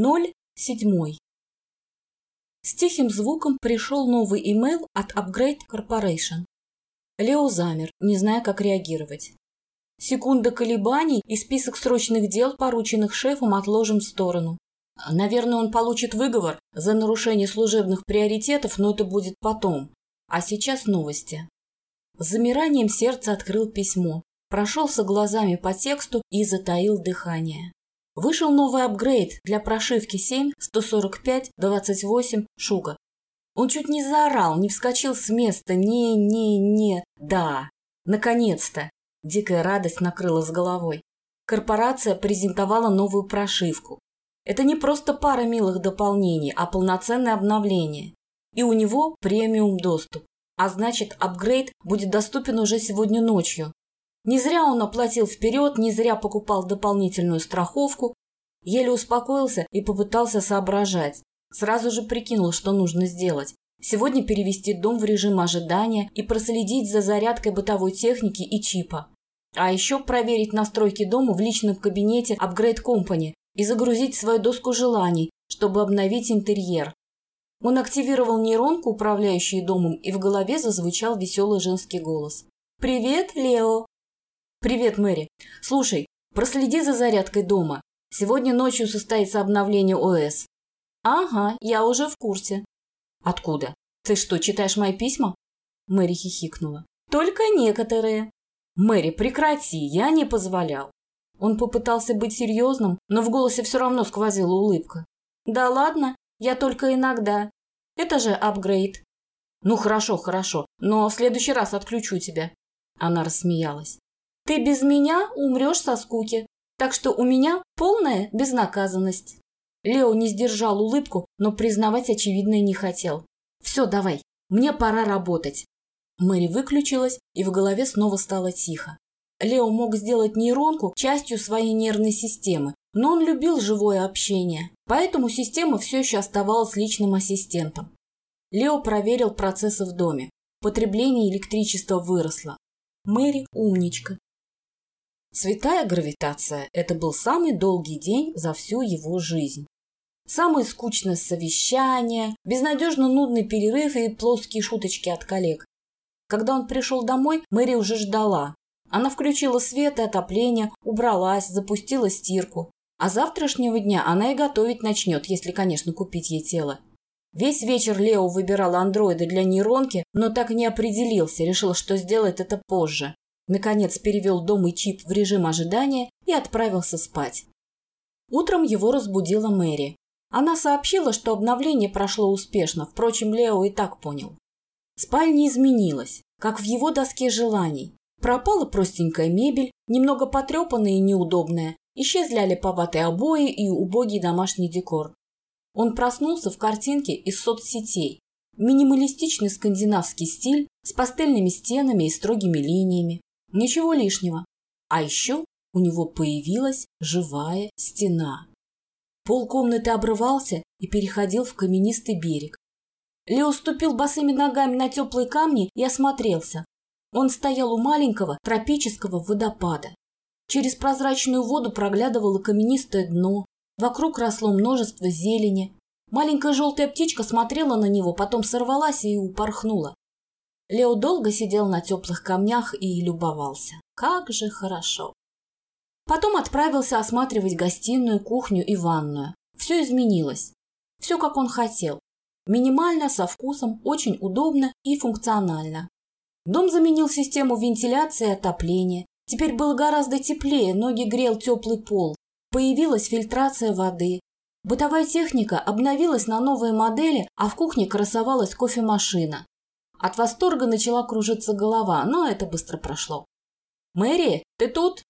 Ноль седьмой. С тихим звуком пришел новый имейл от Upgrade Corporation. Лео замер, не зная, как реагировать. Секунда колебаний и список срочных дел, порученных шефом, отложим в сторону. Наверное, он получит выговор за нарушение служебных приоритетов, но это будет потом. А сейчас новости. С замиранием сердца открыл письмо, прошелся глазами по тексту и затаил дыхание. Вышел новый апгрейд для прошивки 7 145 28 Шуга. Он чуть не заорал, не вскочил с места. Не-не-не. Да, наконец-то. Дикая радость накрыла с головой. Корпорация презентовала новую прошивку. Это не просто пара милых дополнений, а полноценное обновление. И у него премиум доступ. А значит, апгрейд будет доступен уже сегодня ночью. Не зря он оплатил вперед, не зря покупал дополнительную страховку. Еле успокоился и попытался соображать. Сразу же прикинул, что нужно сделать. Сегодня перевести дом в режим ожидания и проследить за зарядкой бытовой техники и чипа. А еще проверить настройки дома в личном кабинете Upgrade Company и загрузить свою доску желаний, чтобы обновить интерьер. Он активировал нейронку, управляющую домом, и в голове зазвучал веселый женский голос. «Привет, Лео!» «Привет, Мэри. Слушай, проследи за зарядкой дома. Сегодня ночью состоится обновление ОС». «Ага, я уже в курсе». «Откуда? Ты что, читаешь мои письма?» Мэри хихикнула. «Только некоторые». «Мэри, прекрати, я не позволял». Он попытался быть серьезным, но в голосе все равно сквозила улыбка. «Да ладно, я только иногда. Это же апгрейд». «Ну хорошо, хорошо, но в следующий раз отключу тебя». Она рассмеялась. Ты без меня умрешь со скуки, так что у меня полная безнаказанность». Лео не сдержал улыбку, но признавать очевидное не хотел. «Все, давай, мне пора работать». Мэри выключилась, и в голове снова стало тихо. Лео мог сделать нейронку частью своей нервной системы, но он любил живое общение, поэтому система все еще оставалась личным ассистентом. Лео проверил процессы в доме. Потребление электричества выросло. Мэри умничка. Святая гравитация – это был самый долгий день за всю его жизнь. Самое скучное совещание, безнадежно нудный перерыв и плоские шуточки от коллег. Когда он пришел домой, Мэри уже ждала. Она включила свет и отопление, убралась, запустила стирку. А завтрашнего дня она и готовить начнет, если, конечно, купить ей тело. Весь вечер Лео выбирал андроида для нейронки, но так не определился, решил, что сделает это позже. Наконец перевел дом и чип в режим ожидания и отправился спать. Утром его разбудила Мэри. Она сообщила, что обновление прошло успешно, впрочем, Лео и так понял. Спальня изменилась, как в его доске желаний. Пропала простенькая мебель, немного потрепанная и неудобная, исчезли липоватые обои и убогий домашний декор. Он проснулся в картинке из соцсетей. Минималистичный скандинавский стиль с пастельными стенами и строгими линиями. Ничего лишнего. А еще у него появилась живая стена. Пол комнаты обрывался и переходил в каменистый берег. Лео ступил босыми ногами на теплые камни и осмотрелся. Он стоял у маленького тропического водопада. Через прозрачную воду проглядывало каменистое дно. Вокруг росло множество зелени. Маленькая желтая птичка смотрела на него, потом сорвалась и упорхнула. Лео долго сидел на теплых камнях и любовался. Как же хорошо. Потом отправился осматривать гостиную, кухню и ванную. Все изменилось. Все, как он хотел. Минимально, со вкусом, очень удобно и функционально. Дом заменил систему вентиляции и отопления. Теперь было гораздо теплее, ноги грел теплый пол. Появилась фильтрация воды. Бытовая техника обновилась на новые модели, а в кухне красовалась кофемашина. От восторга начала кружиться голова, но это быстро прошло. «Мэри, ты тут?»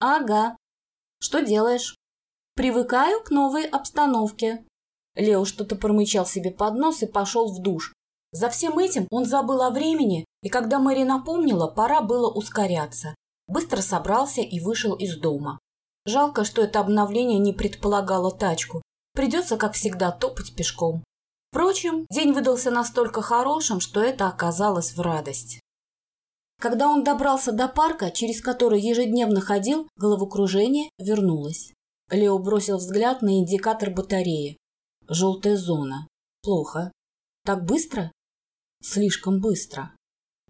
«Ага». «Что делаешь?» «Привыкаю к новой обстановке». Лео что-то промычал себе под нос и пошел в душ. За всем этим он забыл о времени, и когда Мэри напомнила, пора было ускоряться. Быстро собрался и вышел из дома. Жалко, что это обновление не предполагало тачку. Придется, как всегда, топать пешком. Впрочем, день выдался настолько хорошим, что это оказалось в радость. Когда он добрался до парка, через который ежедневно ходил, головокружение вернулось. Лео бросил взгляд на индикатор батареи. Желтая зона. Плохо. Так быстро? Слишком быстро.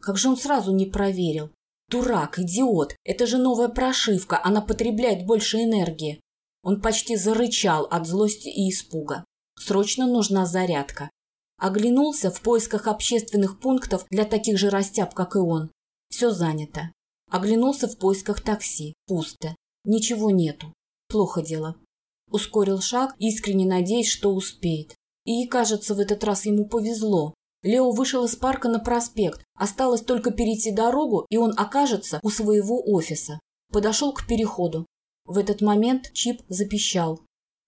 Как же он сразу не проверил? Дурак, идиот. Это же новая прошивка. Она потребляет больше энергии. Он почти зарычал от злости и испуга. Срочно нужна зарядка. Оглянулся в поисках общественных пунктов для таких же растяб, как и он. Все занято. Оглянулся в поисках такси. Пусто. Ничего нету. Плохо дело. Ускорил шаг, искренне надеясь, что успеет. И, кажется, в этот раз ему повезло. Лео вышел из парка на проспект. Осталось только перейти дорогу, и он окажется у своего офиса. Подошел к переходу. В этот момент чип запищал.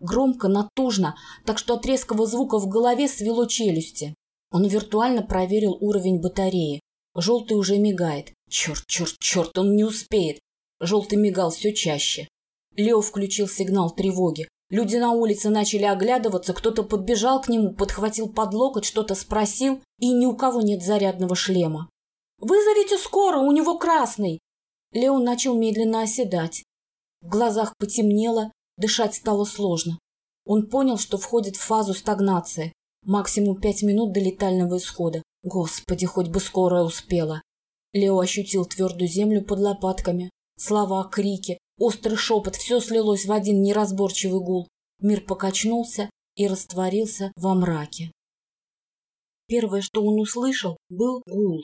Громко, натужно, так что от резкого звука в голове свело челюсти. Он виртуально проверил уровень батареи. Желтый уже мигает. Черт, черт, черт, он не успеет. Желтый мигал все чаще. Лео включил сигнал тревоги. Люди на улице начали оглядываться, кто-то подбежал к нему, подхватил под локоть, что-то спросил, и ни у кого нет зарядного шлема. «Вызовите скоро, у него красный!» Лео начал медленно оседать. В глазах потемнело, Дышать стало сложно. Он понял, что входит в фазу стагнации. Максимум пять минут до летального исхода. Господи, хоть бы скорая успела. Лео ощутил твердую землю под лопатками. Слова, крики, острый шепот – все слилось в один неразборчивый гул. Мир покачнулся и растворился во мраке. Первое, что он услышал, был гул.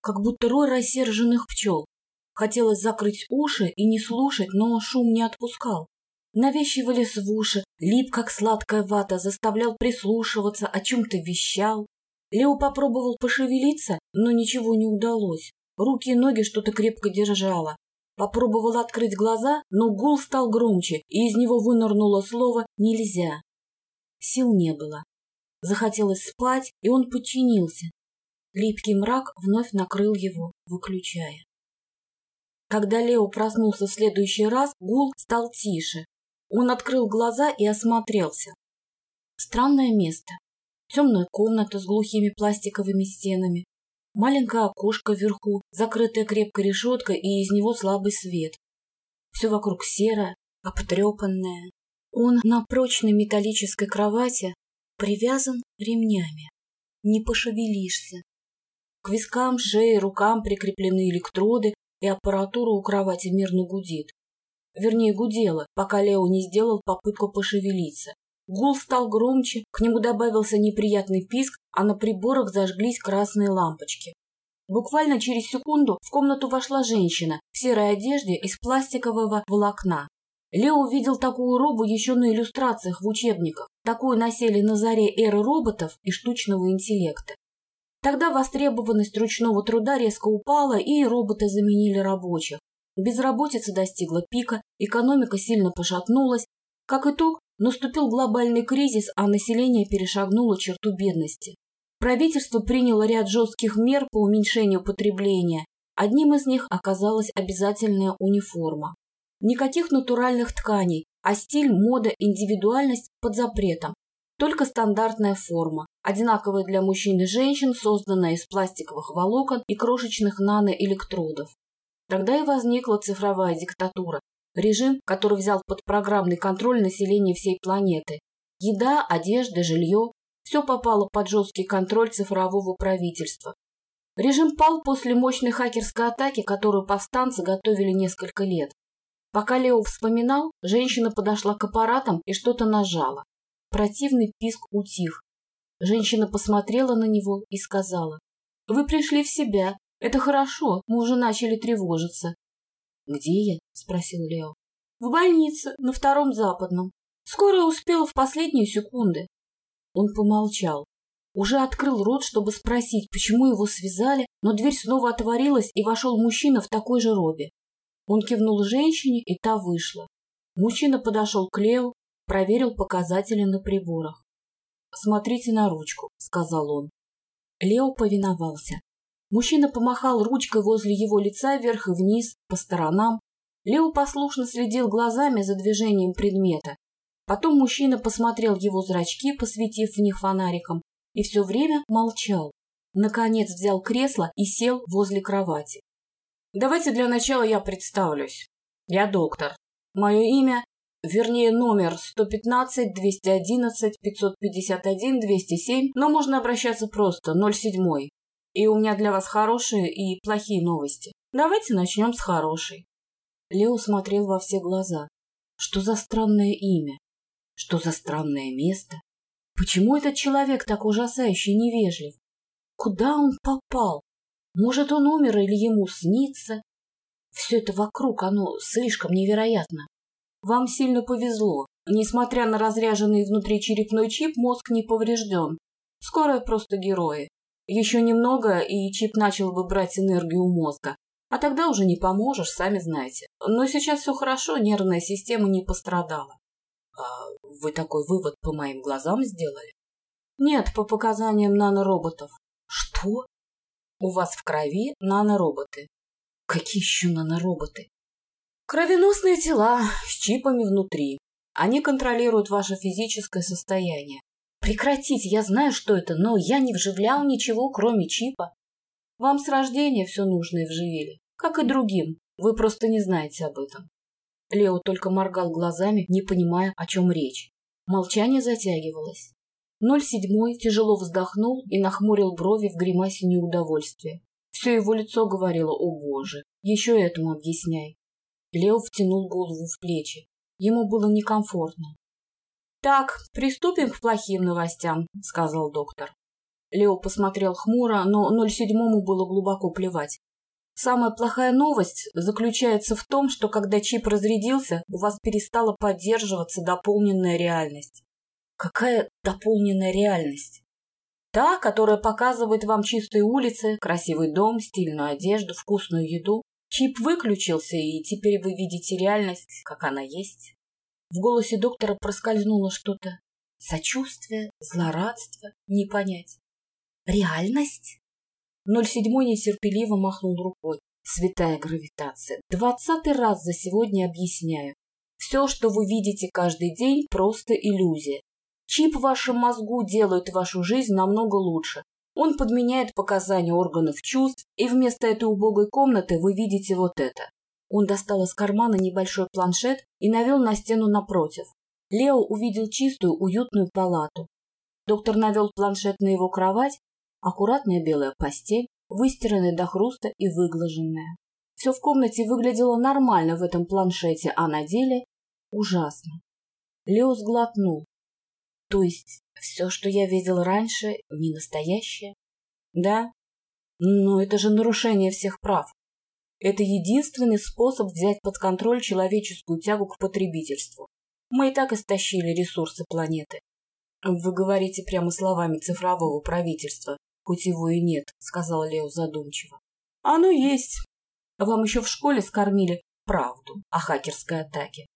Как будто рой рассерженных пчел. Хотелось закрыть уши и не слушать, но шум не отпускал навещивались в уши, лип, как сладкая вата, заставлял прислушиваться, о чем-то вещал. Лео попробовал пошевелиться, но ничего не удалось. Руки и ноги что-то крепко держало. Попробовал открыть глаза, но гул стал громче, и из него вынырнуло слово «нельзя». Сил не было. Захотелось спать, и он подчинился. Липкий мрак вновь накрыл его, выключая. Когда Лео проснулся в следующий раз, гул стал тише, он открыл глаза и осмотрелся. Странное место. Темная комната с глухими пластиковыми стенами. Маленькое окошко вверху, закрытое крепкой решеткой, и из него слабый свет. Все вокруг серое, обтрепанное. Он на прочной металлической кровати привязан ремнями. Не пошевелишься. К вискам, шее, рукам прикреплены электроды, и аппаратура у кровати мирно гудит. Вернее, гудела, пока Лео не сделал попытку пошевелиться. Гул стал громче, к нему добавился неприятный писк, а на приборах зажглись красные лампочки. Буквально через секунду в комнату вошла женщина в серой одежде из пластикового волокна. Лео увидел такую робу еще на иллюстрациях в учебниках. Такую носили на заре эры роботов и штучного интеллекта. Тогда востребованность ручного труда резко упала, и роботы заменили рабочих. Безработица достигла пика, экономика сильно пошатнулась. Как итог, наступил глобальный кризис, а население перешагнуло черту бедности. Правительство приняло ряд жестких мер по уменьшению потребления. Одним из них оказалась обязательная униформа. Никаких натуральных тканей, а стиль, мода, индивидуальность под запретом. Только стандартная форма, одинаковая для мужчин и женщин, созданная из пластиковых волокон и крошечных наноэлектродов. Тогда и возникла цифровая диктатура, режим, который взял под программный контроль население всей планеты. Еда, одежда, жилье – все попало под жесткий контроль цифрового правительства. Режим пал после мощной хакерской атаки, которую повстанцы готовили несколько лет. Пока Лео вспоминал, женщина подошла к аппаратам и что-то нажала. Противный писк утих. Женщина посмотрела на него и сказала, «Вы пришли в себя, это хорошо, мы уже начали тревожиться. Где я? спросил Лео. В больнице, на втором западном. Скорая успела в последние секунды. Он помолчал. Уже открыл рот, чтобы спросить, почему его связали, но дверь снова отворилась, и вошел мужчина в такой же робе. Он кивнул женщине, и та вышла. Мужчина подошел к Лео, проверил показатели на приборах. «Смотрите на ручку», — сказал он. Лео повиновался. Мужчина помахал ручкой возле его лица вверх и вниз, по сторонам. Лео послушно следил глазами за движением предмета. Потом мужчина посмотрел его зрачки, посветив в них фонариком, и все время молчал. Наконец взял кресло и сел возле кровати. «Давайте для начала я представлюсь. Я доктор. Мое имя вернее номер 115, 211, 551, 207, но можно обращаться просто 07. И у меня для вас хорошие и плохие новости. Давайте начнем с хорошей. Лео смотрел во все глаза. Что за странное имя? Что за странное место? Почему этот человек так ужасающе невежлив? Куда он попал? Может, он умер или ему снится? Все это вокруг, оно слишком невероятно. Вам сильно повезло. Несмотря на разряженный внутри черепной чип, мозг не поврежден. Скоро просто герои. Еще немного, и чип начал бы брать энергию мозга. А тогда уже не поможешь, сами знаете. Но сейчас все хорошо, нервная система не пострадала. А вы такой вывод по моим глазам сделали? Нет, по показаниям нанороботов. Что? У вас в крови нанороботы. Какие еще нанороботы? Кровеносные тела с чипами внутри. Они контролируют ваше физическое состояние. Прекратите, я знаю, что это, но я не вживлял ничего, кроме чипа. Вам с рождения все нужное вживили, как и другим. Вы просто не знаете об этом. Лео только моргал глазами, не понимая, о чем речь. Молчание затягивалось. Ноль седьмой тяжело вздохнул и нахмурил брови в гримасе неудовольствия. Все его лицо говорило «О боже!» Еще этому объясняй. Лео втянул голову в плечи. Ему было некомфортно. «Так, приступим к плохим новостям», — сказал доктор. Лео посмотрел хмуро, но ноль седьмому было глубоко плевать. Самая плохая новость заключается в том, что когда чип разрядился, у вас перестала поддерживаться дополненная реальность. Какая дополненная реальность? Та, которая показывает вам чистые улицы, красивый дом, стильную одежду, вкусную еду. Чип выключился, и теперь вы видите реальность, как она есть. В голосе доктора проскользнуло что-то. Сочувствие, злорадство, не понять. Реальность? Ноль седьмой нетерпеливо махнул рукой. Святая гравитация. Двадцатый раз за сегодня объясняю. Все, что вы видите каждый день, просто иллюзия. Чип в вашем мозгу делает вашу жизнь намного лучше. Он подменяет показания органов чувств, и вместо этой убогой комнаты вы видите вот это. Он достал из кармана небольшой планшет и навел на стену напротив. Лео увидел чистую, уютную палату. Доктор навел планшет на его кровать Аккуратная белая постель, выстиранная до хруста и выглаженная. Все в комнате выглядело нормально в этом планшете, а на деле ужасно. Лео сглотнул. То есть все, что я видел раньше, не настоящее? Да. Но это же нарушение всех прав. Это единственный способ взять под контроль человеческую тягу к потребительству. Мы и так истощили ресурсы планеты. Вы говорите прямо словами цифрового правительства, хоть его и нет, сказал Лео задумчиво. Оно есть. Вам еще в школе скормили правду о хакерской атаке.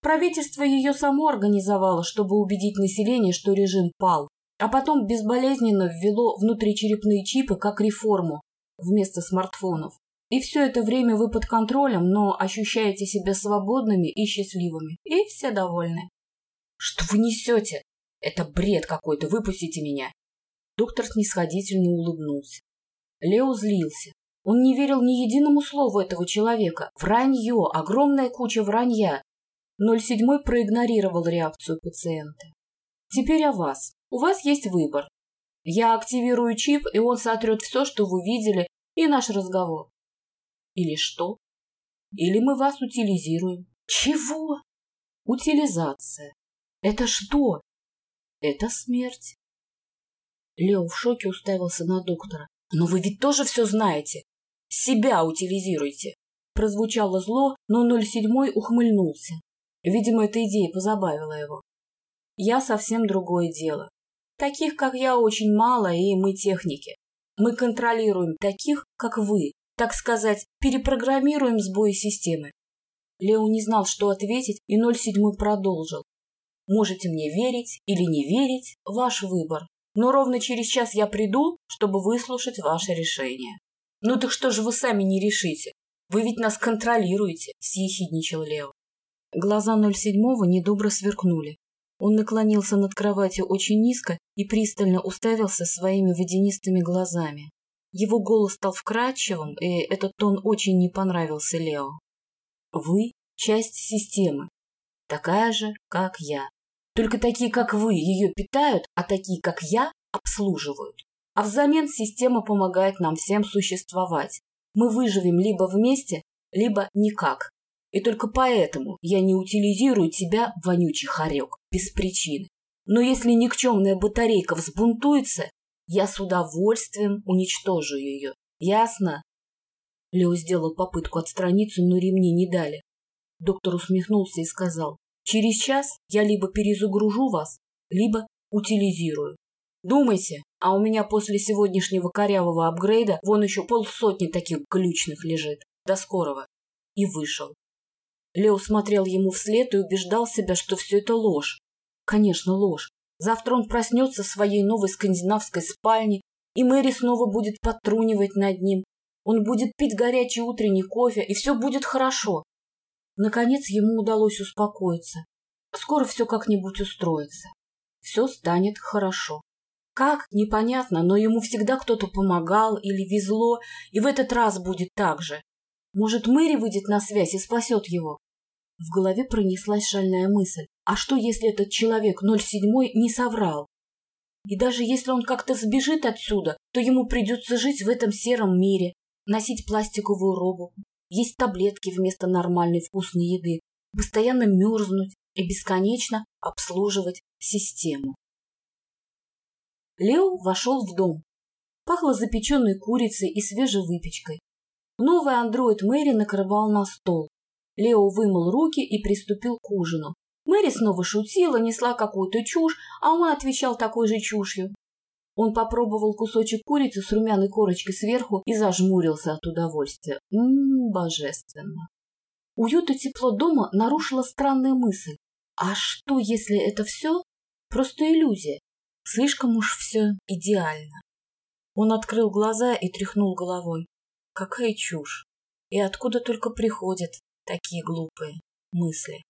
Правительство ее само организовало, чтобы убедить население, что режим пал, а потом безболезненно ввело внутричерепные чипы как реформу вместо смартфонов. И все это время вы под контролем, но ощущаете себя свободными и счастливыми. И все довольны. Что вы несете? Это бред какой-то, выпустите меня. Доктор снисходительно улыбнулся. Лео злился. Он не верил ни единому слову этого человека. Вранье, огромная куча вранья. 07 проигнорировал реакцию пациента. Теперь о вас. У вас есть выбор. Я активирую чип, и он сотрет все, что вы видели, и наш разговор. Или что? Или мы вас утилизируем. Чего? Утилизация. Это что? Это смерть. Лео в шоке уставился на доктора. «Но вы ведь тоже все знаете. Себя утилизируйте!» Прозвучало зло, но 07 ухмыльнулся. Видимо, эта идея позабавила его. «Я совсем другое дело. Таких, как я, очень мало, и мы техники. Мы контролируем таких, как вы, так сказать, перепрограммируем сбои системы». Лео не знал, что ответить, и 07 продолжил. «Можете мне верить или не верить, ваш выбор но ровно через час я приду, чтобы выслушать ваше решение. Ну так что же вы сами не решите? Вы ведь нас контролируете, съехидничал Лео. Глаза 07-го недобро сверкнули. Он наклонился над кроватью очень низко и пристально уставился своими водянистыми глазами. Его голос стал вкрадчивым, и этот тон очень не понравился Лео. «Вы – часть системы. такая же, как я. Только такие, как вы, ее питают, а такие, как я, обслуживают. А взамен система помогает нам всем существовать. Мы выживем либо вместе, либо никак. И только поэтому я не утилизирую тебя, вонючий хорек, без причины. Но если никчемная батарейка взбунтуется, я с удовольствием уничтожу ее. Ясно? Лео сделал попытку отстраниться, но ремни не дали. Доктор усмехнулся и сказал, через час я либо перезагружу вас, либо утилизирую. Думайте, а у меня после сегодняшнего корявого апгрейда вон еще полсотни таких ключных лежит. До скорого. И вышел. Лео смотрел ему вслед и убеждал себя, что все это ложь. Конечно, ложь. Завтра он проснется в своей новой скандинавской спальне, и Мэри снова будет потрунивать над ним. Он будет пить горячий утренний кофе, и все будет хорошо. Наконец ему удалось успокоиться. Скоро все как-нибудь устроится. Все станет хорошо. Как? Непонятно, но ему всегда кто-то помогал или везло, и в этот раз будет так же. Может, Мэри выйдет на связь и спасет его? В голове пронеслась шальная мысль. А что, если этот человек 07 не соврал? И даже если он как-то сбежит отсюда, то ему придется жить в этом сером мире, носить пластиковую робу, есть таблетки вместо нормальной вкусной еды, постоянно мерзнуть и бесконечно обслуживать систему. Лео вошел в дом. Пахло запеченной курицей и свежей выпечкой. Новый андроид Мэри накрывал на стол. Лео вымыл руки и приступил к ужину. Мэри снова шутила, несла какую-то чушь, а он отвечал такой же чушью. Он попробовал кусочек курицы с румяной корочкой сверху и зажмурился от удовольствия. Ммм, божественно. Уют и тепло дома нарушила странная мысль. А что, если это все просто иллюзия? Слишком уж все идеально. Он открыл глаза и тряхнул головой. Какая чушь! И откуда только приходят такие глупые мысли?